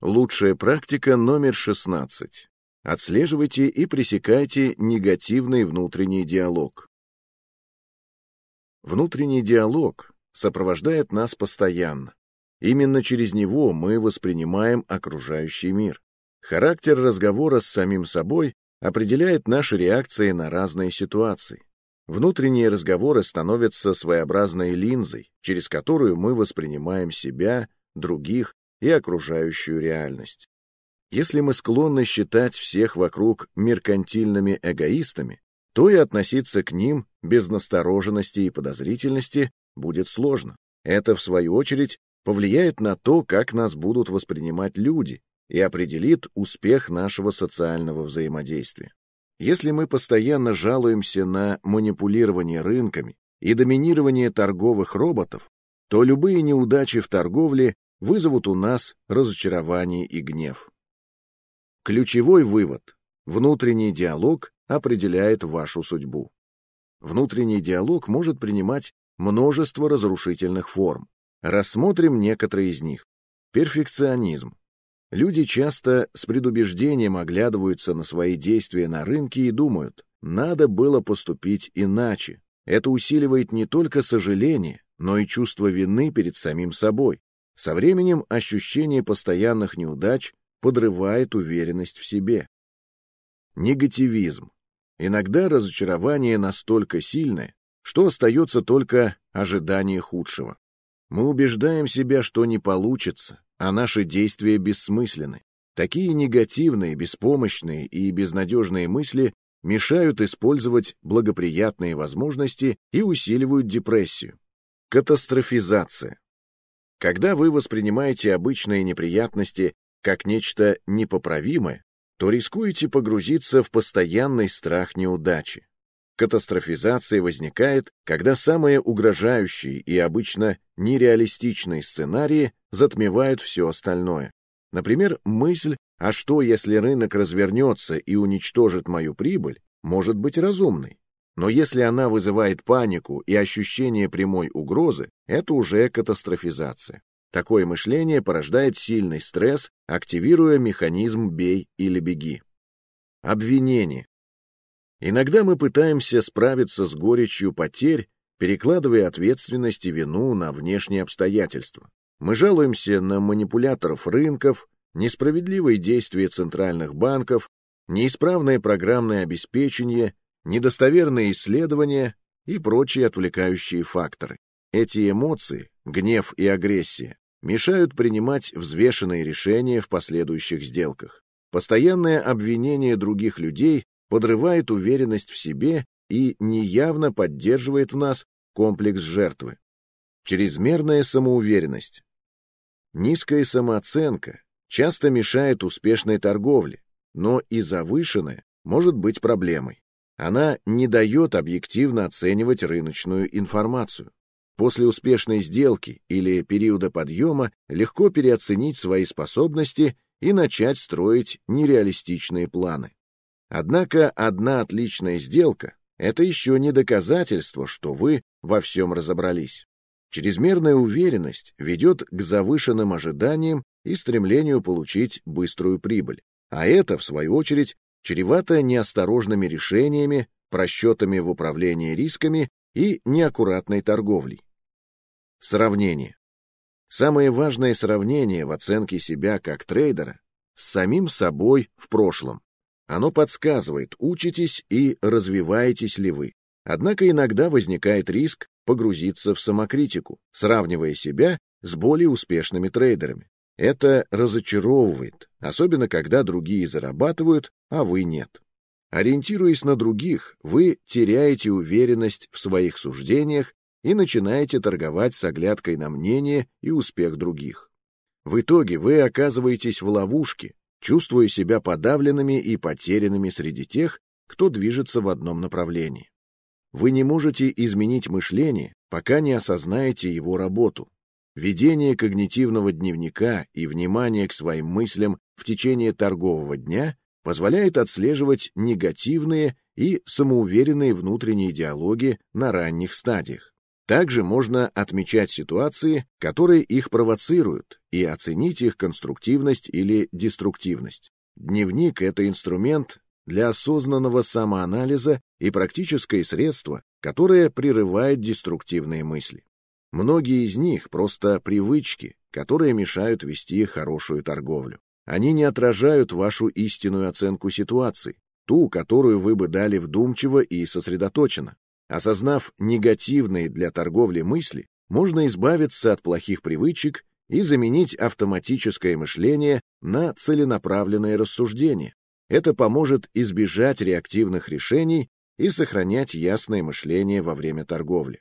Лучшая практика номер 16. Отслеживайте и пресекайте негативный внутренний диалог. Внутренний диалог сопровождает нас постоянно. Именно через него мы воспринимаем окружающий мир. Характер разговора с самим собой определяет наши реакции на разные ситуации. Внутренние разговоры становятся своеобразной линзой, через которую мы воспринимаем себя, других и окружающую реальность. Если мы склонны считать всех вокруг меркантильными эгоистами, то и относиться к ним без настороженности и подозрительности будет сложно. Это, в свою очередь, повлияет на то, как нас будут воспринимать люди и определит успех нашего социального взаимодействия. Если мы постоянно жалуемся на манипулирование рынками и доминирование торговых роботов, то любые неудачи в торговле вызовут у нас разочарование и гнев. Ключевой вывод – внутренний диалог определяет вашу судьбу. Внутренний диалог может принимать множество разрушительных форм. Рассмотрим некоторые из них. Перфекционизм. Люди часто с предубеждением оглядываются на свои действия на рынке и думают, надо было поступить иначе. Это усиливает не только сожаление, но и чувство вины перед самим собой. Со временем ощущение постоянных неудач подрывает уверенность в себе. Негативизм. Иногда разочарование настолько сильное, что остается только ожидание худшего. Мы убеждаем себя, что не получится, а наши действия бессмысленны. Такие негативные, беспомощные и безнадежные мысли мешают использовать благоприятные возможности и усиливают депрессию. Катастрофизация. Когда вы воспринимаете обычные неприятности как нечто непоправимое, то рискуете погрузиться в постоянный страх неудачи. Катастрофизация возникает, когда самые угрожающие и обычно нереалистичные сценарии затмевают все остальное. Например, мысль «а что, если рынок развернется и уничтожит мою прибыль?» может быть разумной. Но если она вызывает панику и ощущение прямой угрозы, это уже катастрофизация. Такое мышление порождает сильный стресс, активируя механизм «бей или беги». Обвинение. Иногда мы пытаемся справиться с горечью потерь, перекладывая ответственность и вину на внешние обстоятельства. Мы жалуемся на манипуляторов рынков, несправедливые действия центральных банков, неисправное программное обеспечение, недостоверные исследования и прочие отвлекающие факторы. Эти эмоции, гнев и агрессия, мешают принимать взвешенные решения в последующих сделках. Постоянное обвинение других людей подрывает уверенность в себе и неявно поддерживает в нас комплекс жертвы. Чрезмерная самоуверенность. Низкая самооценка часто мешает успешной торговле, но и завышенная может быть проблемой. Она не дает объективно оценивать рыночную информацию. После успешной сделки или периода подъема легко переоценить свои способности и начать строить нереалистичные планы. Однако одна отличная сделка — это еще не доказательство, что вы во всем разобрались. Чрезмерная уверенность ведет к завышенным ожиданиям и стремлению получить быструю прибыль. А это, в свою очередь, чревато неосторожными решениями, просчетами в управлении рисками и неаккуратной торговлей. Сравнение. Самое важное сравнение в оценке себя как трейдера с самим собой в прошлом. Оно подсказывает, учитесь и развиваетесь ли вы. Однако иногда возникает риск погрузиться в самокритику, сравнивая себя с более успешными трейдерами. Это разочаровывает, особенно когда другие зарабатывают, а вы нет. Ориентируясь на других, вы теряете уверенность в своих суждениях и начинаете торговать с оглядкой на мнение и успех других. В итоге вы оказываетесь в ловушке, чувствуя себя подавленными и потерянными среди тех, кто движется в одном направлении. Вы не можете изменить мышление, пока не осознаете его работу. Ведение когнитивного дневника и внимание к своим мыслям в течение торгового дня позволяет отслеживать негативные и самоуверенные внутренние диалоги на ранних стадиях. Также можно отмечать ситуации, которые их провоцируют, и оценить их конструктивность или деструктивность. Дневник — это инструмент для осознанного самоанализа и практическое средство, которое прерывает деструктивные мысли. Многие из них просто привычки, которые мешают вести хорошую торговлю. Они не отражают вашу истинную оценку ситуации, ту, которую вы бы дали вдумчиво и сосредоточенно. Осознав негативные для торговли мысли, можно избавиться от плохих привычек и заменить автоматическое мышление на целенаправленное рассуждение. Это поможет избежать реактивных решений и сохранять ясное мышление во время торговли.